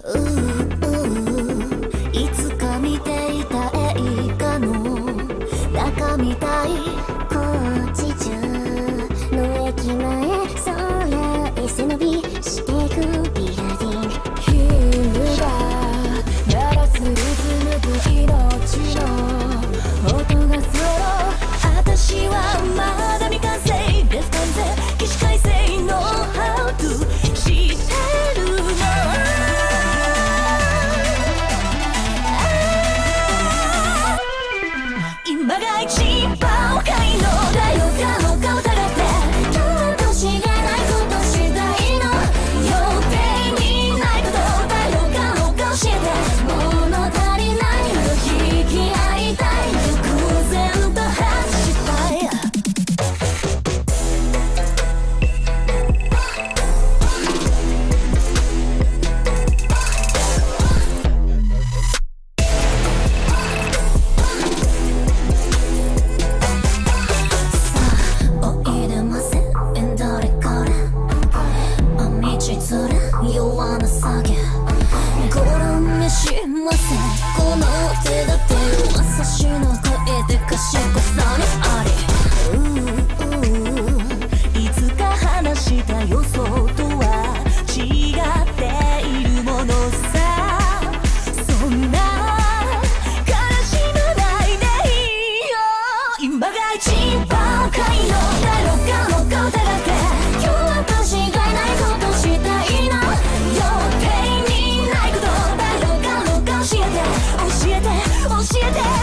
いつか見ていた映画の中みたい。cheaper. 弱な作業ご覧にしません。教え。